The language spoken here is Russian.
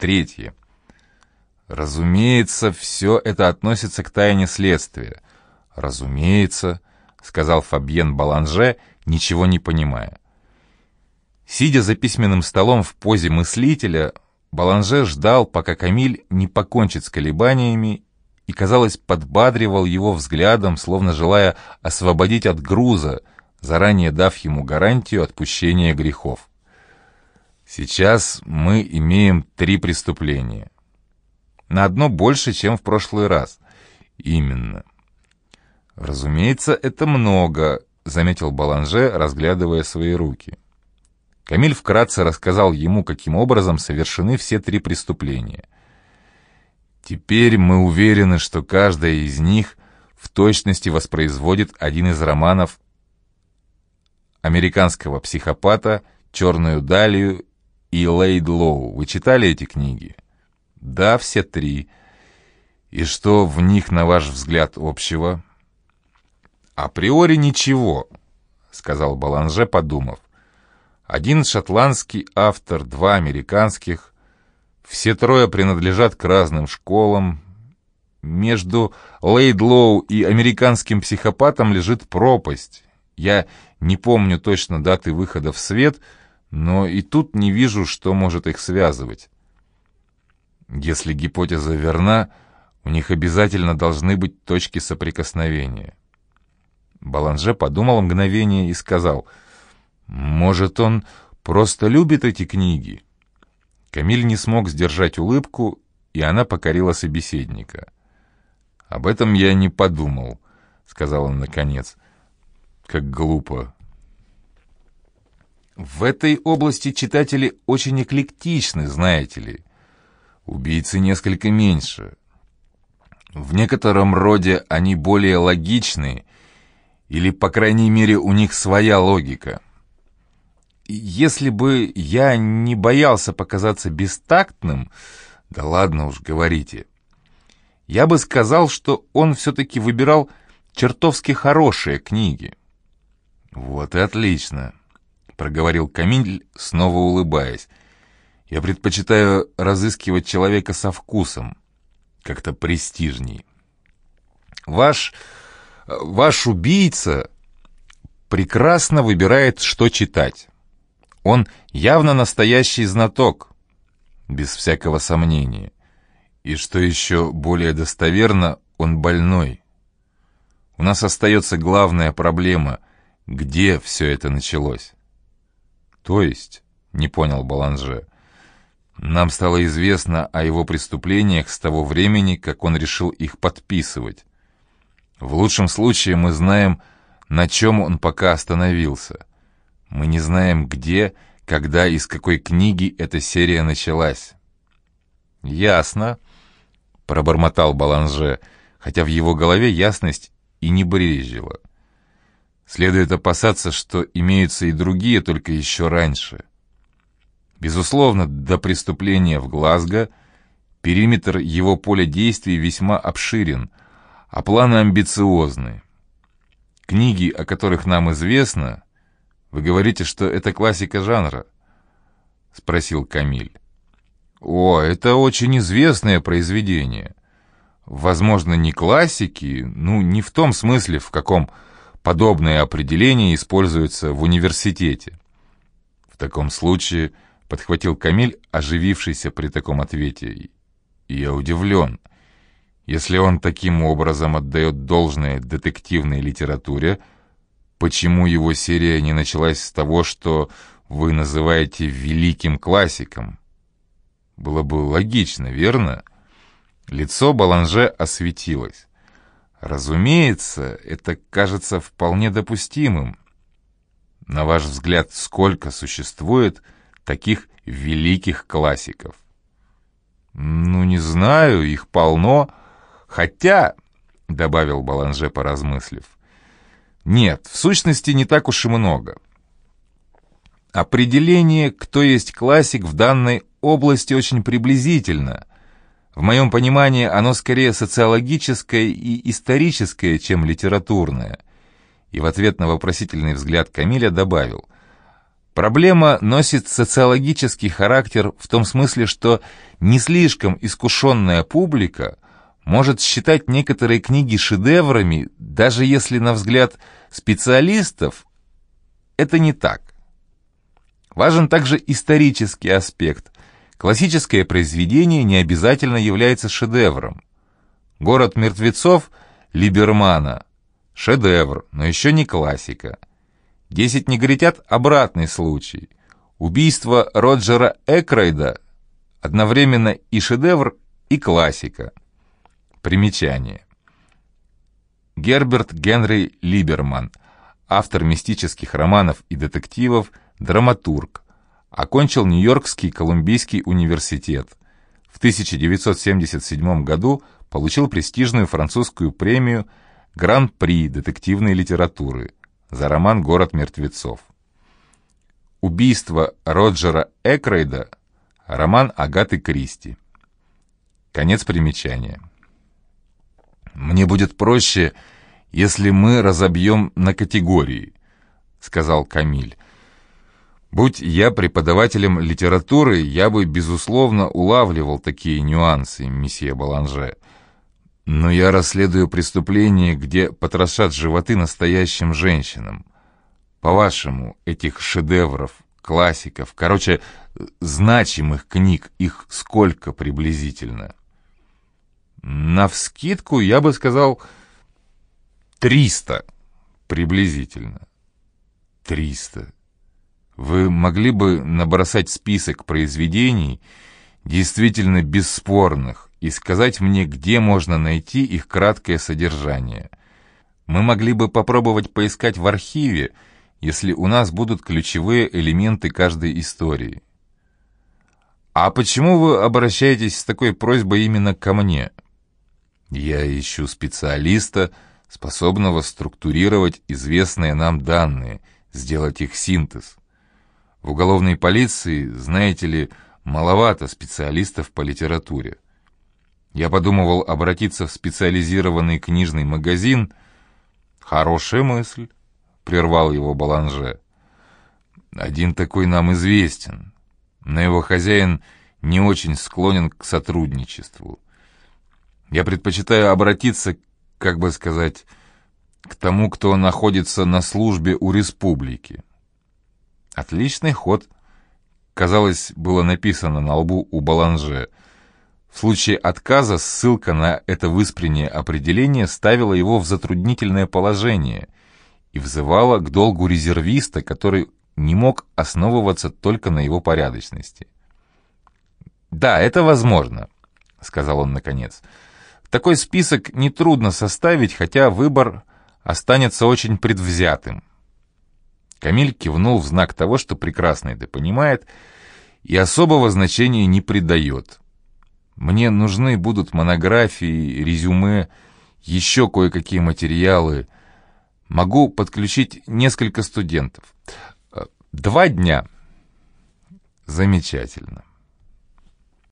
Третье. Разумеется, все это относится к тайне следствия. Разумеется, сказал Фабьен Баланже, ничего не понимая. Сидя за письменным столом в позе мыслителя, Баланже ждал, пока Камиль не покончит с колебаниями и, казалось, подбадривал его взглядом, словно желая освободить от груза, заранее дав ему гарантию отпущения грехов. Сейчас мы имеем три преступления. На одно больше, чем в прошлый раз. Именно. Разумеется, это много, заметил Баланже, разглядывая свои руки. Камиль вкратце рассказал ему, каким образом совершены все три преступления. Теперь мы уверены, что каждая из них в точности воспроизводит один из романов американского психопата «Черную далию» и Лейд Лоу. Вы читали эти книги? Да, все три. И что в них, на ваш взгляд, общего? Априори ничего, сказал Баланже, подумав. Один шотландский автор, два американских. Все трое принадлежат к разным школам. Между Лейдлоу и американским психопатом лежит пропасть. Я не помню точно даты выхода в свет — но и тут не вижу, что может их связывать. Если гипотеза верна, у них обязательно должны быть точки соприкосновения. Баланже подумал мгновение и сказал, «Может, он просто любит эти книги?» Камиль не смог сдержать улыбку, и она покорила собеседника. «Об этом я не подумал», — сказал он наконец. «Как глупо. В этой области читатели очень эклектичны, знаете ли. Убийцы несколько меньше. В некотором роде они более логичны, или, по крайней мере, у них своя логика. Если бы я не боялся показаться бестактным, да ладно уж, говорите, я бы сказал, что он все-таки выбирал чертовски хорошие книги. Вот и отлично проговорил Камиль, снова улыбаясь. «Я предпочитаю разыскивать человека со вкусом, как-то престижней. Ваш... ваш убийца прекрасно выбирает, что читать. Он явно настоящий знаток, без всякого сомнения. И что еще более достоверно, он больной. У нас остается главная проблема — где все это началось. «То есть?» — не понял Баланже. «Нам стало известно о его преступлениях с того времени, как он решил их подписывать. В лучшем случае мы знаем, на чем он пока остановился. Мы не знаем, где, когда и с какой книги эта серия началась». «Ясно», — пробормотал Баланже, хотя в его голове ясность и не брезжила. Следует опасаться, что имеются и другие, только еще раньше. Безусловно, до преступления в Глазго периметр его поля действий весьма обширен, а планы амбициозны. Книги, о которых нам известно, вы говорите, что это классика жанра? Спросил Камиль. О, это очень известное произведение. Возможно, не классики, ну, не в том смысле, в каком Подобное определение используется в университете. В таком случае, подхватил Камиль, оживившийся при таком ответе, я удивлен. Если он таким образом отдает должное детективной литературе, почему его серия не началась с того, что вы называете великим классиком? Было бы логично, верно? Лицо Баланже осветилось. Разумеется, это кажется вполне допустимым. На ваш взгляд, сколько существует таких великих классиков? Ну, не знаю, их полно. Хотя, — добавил Баланже, поразмыслив, — нет, в сущности, не так уж и много. Определение, кто есть классик в данной области, очень приблизительно — в моем понимании оно скорее социологическое и историческое, чем литературное. И в ответ на вопросительный взгляд Камиля добавил, Проблема носит социологический характер в том смысле, что не слишком искушенная публика может считать некоторые книги шедеврами, даже если, на взгляд специалистов, это не так. Важен также исторический аспект. Классическое произведение не обязательно является шедевром. «Город мертвецов» Либермана – шедевр, но еще не классика. «Десять негритят» – обратный случай. Убийство Роджера Экройда – одновременно и шедевр, и классика. Примечание. Герберт Генри Либерман, автор мистических романов и детективов, драматург. Окончил Нью-Йоркский Колумбийский университет. В 1977 году получил престижную французскую премию Гран-при детективной литературы за роман «Город мертвецов». Убийство Роджера Экрейда, роман Агаты Кристи. Конец примечания. «Мне будет проще, если мы разобьем на категории», — сказал Камиль. «Будь я преподавателем литературы, я бы, безусловно, улавливал такие нюансы, месье Баланже. Но я расследую преступления, где потрошат животы настоящим женщинам. По-вашему, этих шедевров, классиков, короче, значимых книг, их сколько приблизительно?» Навскидку я бы сказал 300 приблизительно. 300. Вы могли бы набросать список произведений, действительно бесспорных, и сказать мне, где можно найти их краткое содержание. Мы могли бы попробовать поискать в архиве, если у нас будут ключевые элементы каждой истории. А почему вы обращаетесь с такой просьбой именно ко мне? Я ищу специалиста, способного структурировать известные нам данные, сделать их синтез. В уголовной полиции, знаете ли, маловато специалистов по литературе. Я подумывал обратиться в специализированный книжный магазин. «Хорошая мысль», — прервал его Баланже. «Один такой нам известен, но его хозяин не очень склонен к сотрудничеству. Я предпочитаю обратиться, как бы сказать, к тому, кто находится на службе у республики. Отличный ход. Казалось, было написано на лбу у Баланже. В случае отказа ссылка на это выспреннее определение ставила его в затруднительное положение и взывала к долгу резервиста, который не мог основываться только на его порядочности. «Да, это возможно», — сказал он наконец. Такой список нетрудно составить, хотя выбор останется очень предвзятым. Камиль кивнул в знак того, что прекрасно это понимает и особого значения не придает. Мне нужны будут монографии, резюме, еще кое-какие материалы. Могу подключить несколько студентов. Два дня. Замечательно.